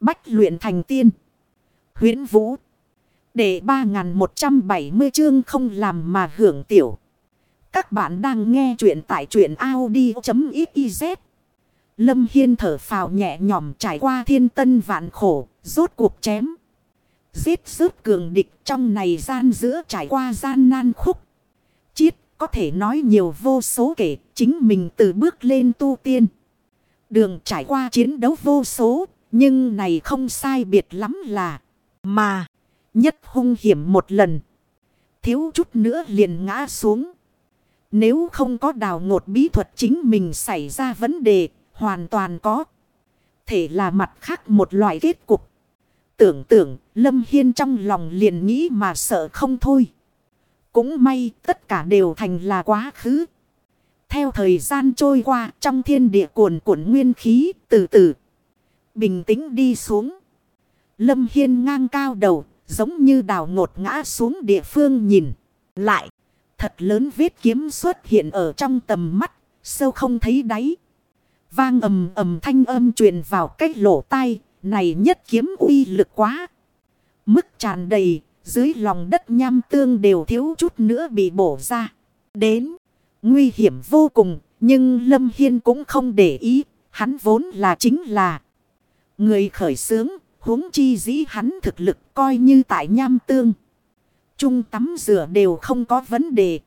Bách luyện thành tiên. huyễn Vũ. Để 3170 chương không làm mà hưởng tiểu. Các bạn đang nghe truyện tại truyện Audi.xyz. Lâm Hiên thở phào nhẹ nhõm trải qua thiên tân vạn khổ, rốt cuộc chém. Giết rớt cường địch trong này gian giữa trải qua gian nan khúc. Chiết có thể nói nhiều vô số kể chính mình từ bước lên tu tiên. Đường trải qua chiến đấu vô số, nhưng này không sai biệt lắm là mà nhất hung hiểm một lần. Thiếu chút nữa liền ngã xuống. Nếu không có đào ngột bí thuật chính mình xảy ra vấn đề, hoàn toàn có. Thể là mặt khác một loại kết cục. Tưởng tưởng, Lâm Hiên trong lòng liền nghĩ mà sợ không thôi. Cũng may, tất cả đều thành là quá khứ. Theo thời gian trôi qua, trong thiên địa cuồn cuộn nguyên khí, từ từ. Bình tĩnh đi xuống. Lâm Hiên ngang cao đầu, giống như đào ngột ngã xuống địa phương nhìn. Lại, thật lớn vết kiếm xuất hiện ở trong tầm mắt, sâu không thấy đáy. Vang ầm ầm thanh âm truyền vào cách lỗ tai, này nhất kiếm uy lực quá. Mức tràn đầy, dưới lòng đất nham tương đều thiếu chút nữa bị bổ ra. Đến, nguy hiểm vô cùng, nhưng Lâm Hiên cũng không để ý, hắn vốn là chính là người khởi sướng, huống chi dĩ hắn thực lực coi như tại nham tương. Trung tắm rửa đều không có vấn đề.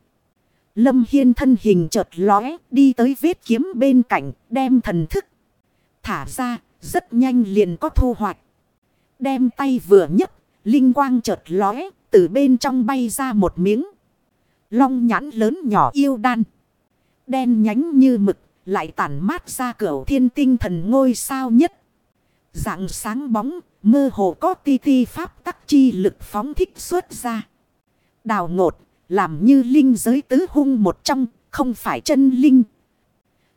Lâm Hiên thân hình chợt lóe đi tới vết kiếm bên cạnh đem thần thức. Thả ra rất nhanh liền có thu hoạch. Đem tay vừa nhấc linh quang chợt lóe từ bên trong bay ra một miếng. Long nhãn lớn nhỏ yêu đan. Đen nhánh như mực lại tản mát ra cửa thiên tinh thần ngôi sao nhất. Dạng sáng bóng mơ hồ có ti ti pháp tắc chi lực phóng thích xuất ra. Đào ngột làm như linh giới tứ hung một trong, không phải chân linh.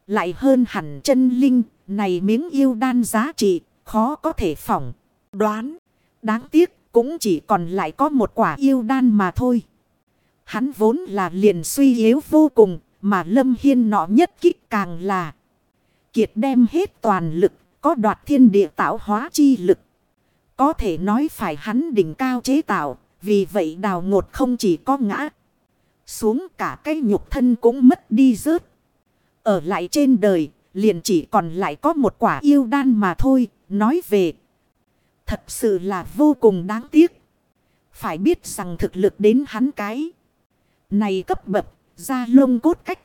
Lại hơn hẳn chân linh, này miếng yêu đan giá trị, khó có thể phỏng, đoán. Đáng tiếc, cũng chỉ còn lại có một quả yêu đan mà thôi. Hắn vốn là liền suy yếu vô cùng, mà Lâm Hiên nọ nhất kích càng là. Kiệt đem hết toàn lực, có đoạt thiên địa tạo hóa chi lực. Có thể nói phải hắn đỉnh cao chế tạo, vì vậy đào ngột không chỉ có ngã xuống cả cái nhục thân cũng mất đi rớt. Ở lại trên đời, liền chỉ còn lại có một quả yêu đan mà thôi, nói về. Thật sự là vô cùng đáng tiếc. Phải biết rằng thực lực đến hắn cái. Này cấp bậc, ra lông cốt cách.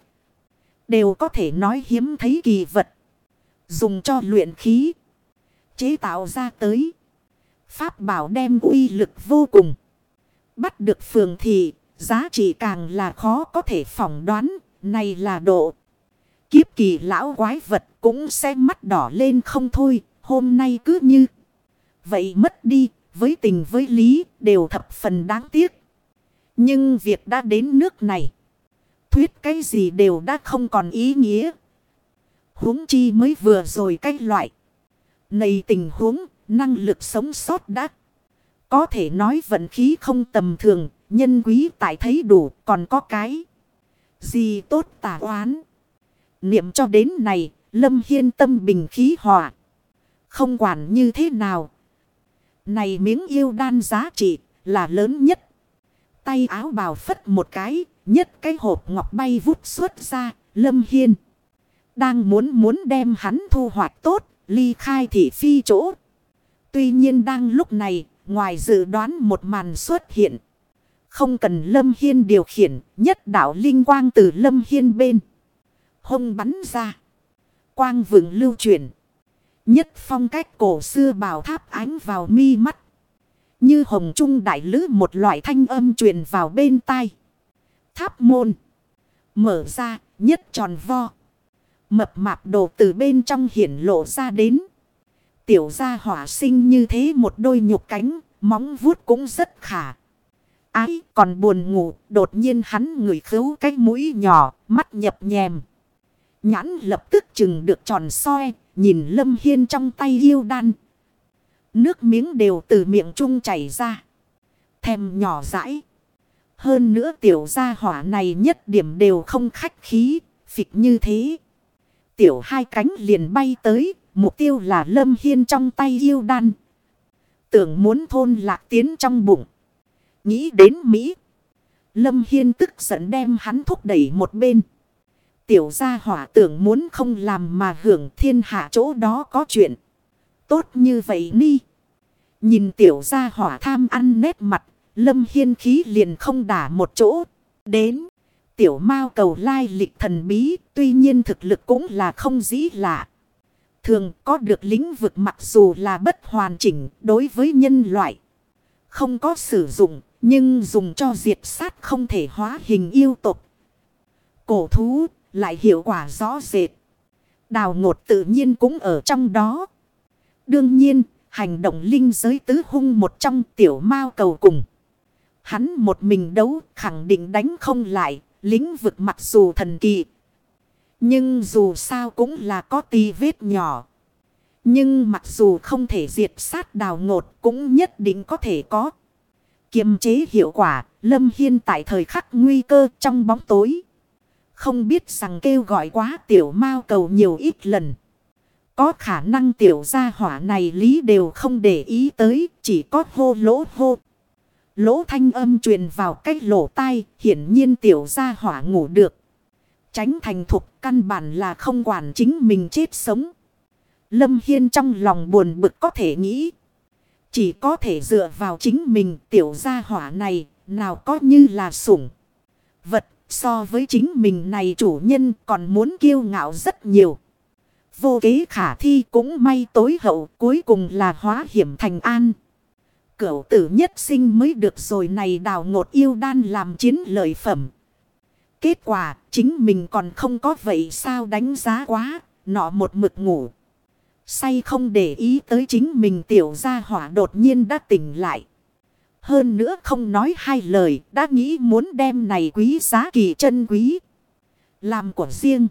Đều có thể nói hiếm thấy kỳ vật. Dùng cho luyện khí. Chế tạo ra tới. Pháp bảo đem uy lực vô cùng. Bắt được phường thị Giá trị càng là khó có thể phỏng đoán, này là độ. Kiếp kỳ lão quái vật cũng sẽ mắt đỏ lên không thôi, hôm nay cứ như. Vậy mất đi, với tình với lý, đều thập phần đáng tiếc. Nhưng việc đã đến nước này. Thuyết cái gì đều đã không còn ý nghĩa huống chi mới vừa rồi cách loại. Này tình huống, năng lực sống sót đã. Có thể nói vận khí không tầm thường, Nhân quý tại thấy đủ còn có cái. Gì tốt tả oán. Niệm cho đến này. Lâm Hiên tâm bình khí hòa. Không quản như thế nào. Này miếng yêu đan giá trị là lớn nhất. Tay áo bào phất một cái. Nhất cái hộp ngọc bay vút xuất ra. Lâm Hiên. Đang muốn muốn đem hắn thu hoạch tốt. Ly khai thị phi chỗ. Tuy nhiên đang lúc này. Ngoài dự đoán một màn xuất hiện. Không cần Lâm Hiên điều khiển, nhất đạo linh quang từ Lâm Hiên bên. Hông bắn ra. Quang vững lưu chuyển. Nhất phong cách cổ xưa bào tháp ánh vào mi mắt. Như hồng trung đại lữ một loại thanh âm truyền vào bên tai. Tháp môn. Mở ra, nhất tròn vo. Mập mạp đồ từ bên trong hiển lộ ra đến. Tiểu gia hỏa sinh như thế một đôi nhục cánh, móng vuốt cũng rất khả ái còn buồn ngủ đột nhiên hắn ngửi khứu cái mũi nhỏ mắt nhập nhèm. Nhãn lập tức chừng được tròn soi nhìn lâm hiên trong tay yêu đan. Nước miếng đều từ miệng trung chảy ra. Thèm nhỏ rãi. Hơn nữa tiểu gia hỏa này nhất điểm đều không khách khí, phịch như thế. Tiểu hai cánh liền bay tới, mục tiêu là Lâm Hiên trong tay yêu đan. Tưởng muốn thôn lạc tiến trong bụng. Nghĩ đến Mỹ. Lâm Hiên tức giận đem hắn thúc đẩy một bên. Tiểu gia hỏa tưởng muốn không làm mà hưởng thiên hạ chỗ đó có chuyện. Tốt như vậy ni. Nhìn tiểu gia hỏa tham ăn nét mặt. Lâm Hiên khí liền không đả một chỗ. Đến. Tiểu mao cầu lai lịch thần bí. Tuy nhiên thực lực cũng là không dĩ lạ. Thường có được lĩnh vực mặc dù là bất hoàn chỉnh đối với nhân loại. Không có sử dụng. Nhưng dùng cho diệt sát không thể hóa hình yêu tục. Cổ thú lại hiệu quả rõ rệt. Đào ngột tự nhiên cũng ở trong đó. Đương nhiên, hành động linh giới tứ hung một trong tiểu mao cầu cùng. Hắn một mình đấu khẳng định đánh không lại, lĩnh vực mặc dù thần kỳ. Nhưng dù sao cũng là có tí vết nhỏ. Nhưng mặc dù không thể diệt sát đào ngột cũng nhất định có thể có. Kiềm chế hiệu quả, Lâm Hiên tại thời khắc nguy cơ trong bóng tối. Không biết rằng kêu gọi quá tiểu mao cầu nhiều ít lần. Có khả năng tiểu gia hỏa này lý đều không để ý tới, chỉ có hô lỗ hô. Lỗ thanh âm truyền vào cách lỗ tai, hiển nhiên tiểu gia hỏa ngủ được. Tránh thành thục căn bản là không quản chính mình chết sống. Lâm Hiên trong lòng buồn bực có thể nghĩ. Chỉ có thể dựa vào chính mình tiểu gia hỏa này, nào có như là sủng. Vật So với chính mình này chủ nhân còn muốn kiêu ngạo rất nhiều. Vô kế khả thi cũng may tối hậu cuối cùng là hóa hiểm thành an. Cửu tử nhất sinh mới được rồi này đào ngột yêu đan làm chiến lợi phẩm. Kết quả chính mình còn không có vậy sao đánh giá quá, nọ một mực ngủ. Say không để ý tới chính mình tiểu gia hỏa đột nhiên đã tỉnh lại. Hơn nữa không nói hai lời, đã nghĩ muốn đem này quý giá kỳ chân quý. Làm của riêng.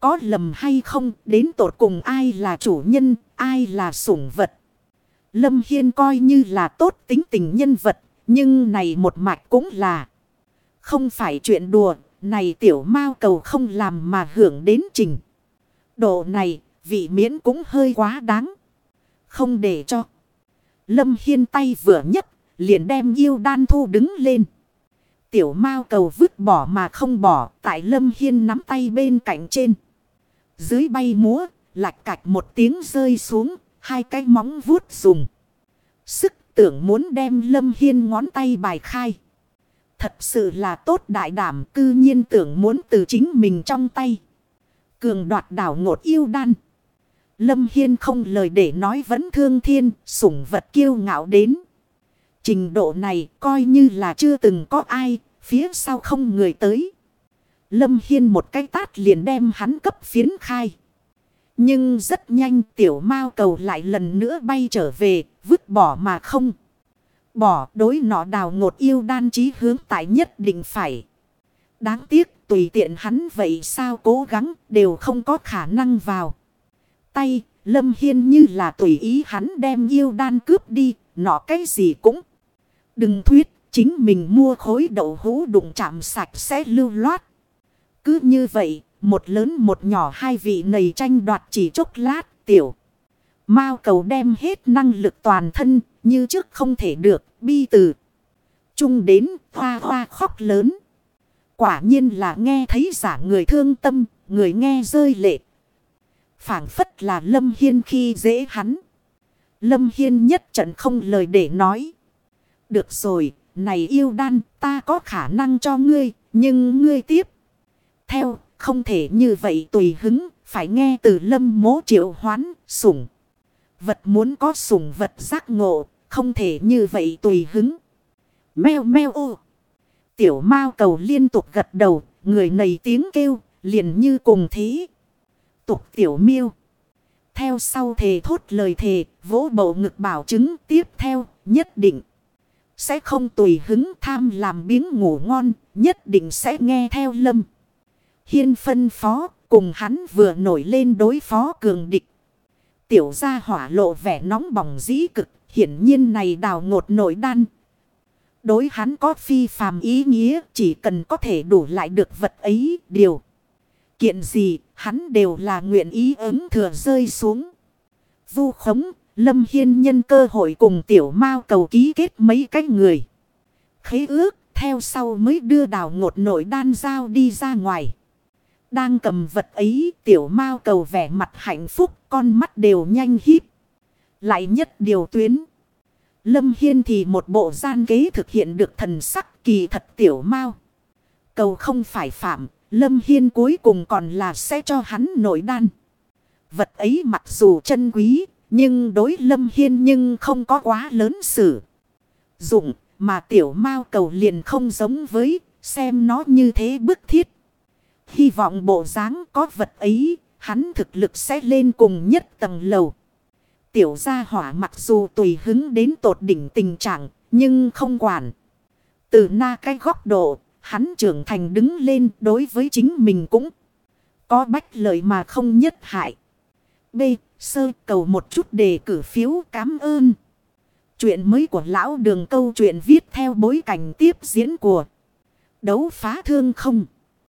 Có lầm hay không, đến tột cùng ai là chủ nhân, ai là sủng vật. Lâm Hiên coi như là tốt tính tình nhân vật, nhưng này một mạch cũng là. Không phải chuyện đùa, này tiểu mao cầu không làm mà hưởng đến trình. Độ này, vị miễn cũng hơi quá đáng. Không để cho. Lâm Hiên tay vừa nhất liền đem yêu đan thu đứng lên. Tiểu mao cầu vứt bỏ mà không bỏ, tại lâm hiên nắm tay bên cạnh trên. Dưới bay múa, lạch cạch một tiếng rơi xuống, hai cái móng vuốt dùng. Sức tưởng muốn đem lâm hiên ngón tay bài khai. Thật sự là tốt đại đảm cư nhiên tưởng muốn từ chính mình trong tay. Cường đoạt đảo ngột yêu đan. Lâm Hiên không lời để nói vẫn thương thiên, sủng vật kiêu ngạo đến. Trình độ này coi như là chưa từng có ai, phía sau không người tới. Lâm Hiên một cái tát liền đem hắn cấp phiến khai. Nhưng rất nhanh tiểu mao cầu lại lần nữa bay trở về, vứt bỏ mà không. Bỏ đối nọ đào ngột yêu đan chí hướng tại nhất định phải. Đáng tiếc tùy tiện hắn vậy sao cố gắng đều không có khả năng vào. Tay Lâm Hiên như là tùy ý hắn đem yêu đan cướp đi, nọ cái gì cũng. Đừng thuyết, chính mình mua khối đậu hũ đụng chạm sạch sẽ lưu loát. Cứ như vậy, một lớn một nhỏ hai vị này tranh đoạt chỉ chốc lát, tiểu. Mao cầu đem hết năng lực toàn thân, như trước không thể được, bi từ. Trung đến, hoa hoa khóc lớn. Quả nhiên là nghe thấy giả người thương tâm, người nghe rơi lệ. phảng phất là Lâm Hiên khi dễ hắn. Lâm Hiên nhất trận không lời để nói. Được rồi, này yêu đan ta có khả năng cho ngươi, nhưng ngươi tiếp. Theo, không thể như vậy tùy hứng, phải nghe từ lâm mố triệu hoán, sủng. Vật muốn có sủng vật giác ngộ, không thể như vậy tùy hứng. Mèo meo ô. Tiểu mao cầu liên tục gật đầu, người này tiếng kêu, liền như cùng thí Tục tiểu miêu. Theo sau thề thốt lời thề, vỗ bộ ngực bảo chứng tiếp theo, nhất định. Sẽ không tùy hứng tham làm biếng ngủ ngon, nhất định sẽ nghe theo lâm. Hiên phân phó, cùng hắn vừa nổi lên đối phó cường địch. Tiểu gia hỏa lộ vẻ nóng bỏng dĩ cực, hiển nhiên này đào ngột nổi đan. Đối hắn có phi phàm ý nghĩa, chỉ cần có thể đủ lại được vật ấy, điều. Kiện gì, hắn đều là nguyện ý ứng thừa rơi xuống. Vu khống, Lâm Hiên nhân cơ hội cùng tiểu mao cầu ký kết mấy cái người. Khế ước, theo sau mới đưa đào ngột nội đan giao đi ra ngoài. Đang cầm vật ấy, tiểu mao cầu vẻ mặt hạnh phúc, con mắt đều nhanh híp. Lại nhất điều tuyến. Lâm Hiên thì một bộ gian kế thực hiện được thần sắc kỳ thật tiểu mao. Cầu không phải phạm, Lâm Hiên cuối cùng còn là sẽ cho hắn nội đan. Vật ấy mặc dù chân quý, nhưng đối Lâm Hiên nhưng không có quá lớn sự. Dụng mà tiểu mao cầu liền không giống với xem nó như thế bức thiết. Hy vọng bộ dáng có vật ấy, hắn thực lực sẽ lên cùng nhất tầng lầu. Tiểu gia hỏa mặc dù tùy hứng đến tột đỉnh tình trạng, nhưng không quản. Từ na cái góc độ, hắn trưởng thành đứng lên đối với chính mình cũng có bách lợi mà không nhất hại. B. Sơ cầu một chút đề cử phiếu cảm ơn. Chuyện mới của lão đường câu chuyện viết theo bối cảnh tiếp diễn của đấu phá thương không.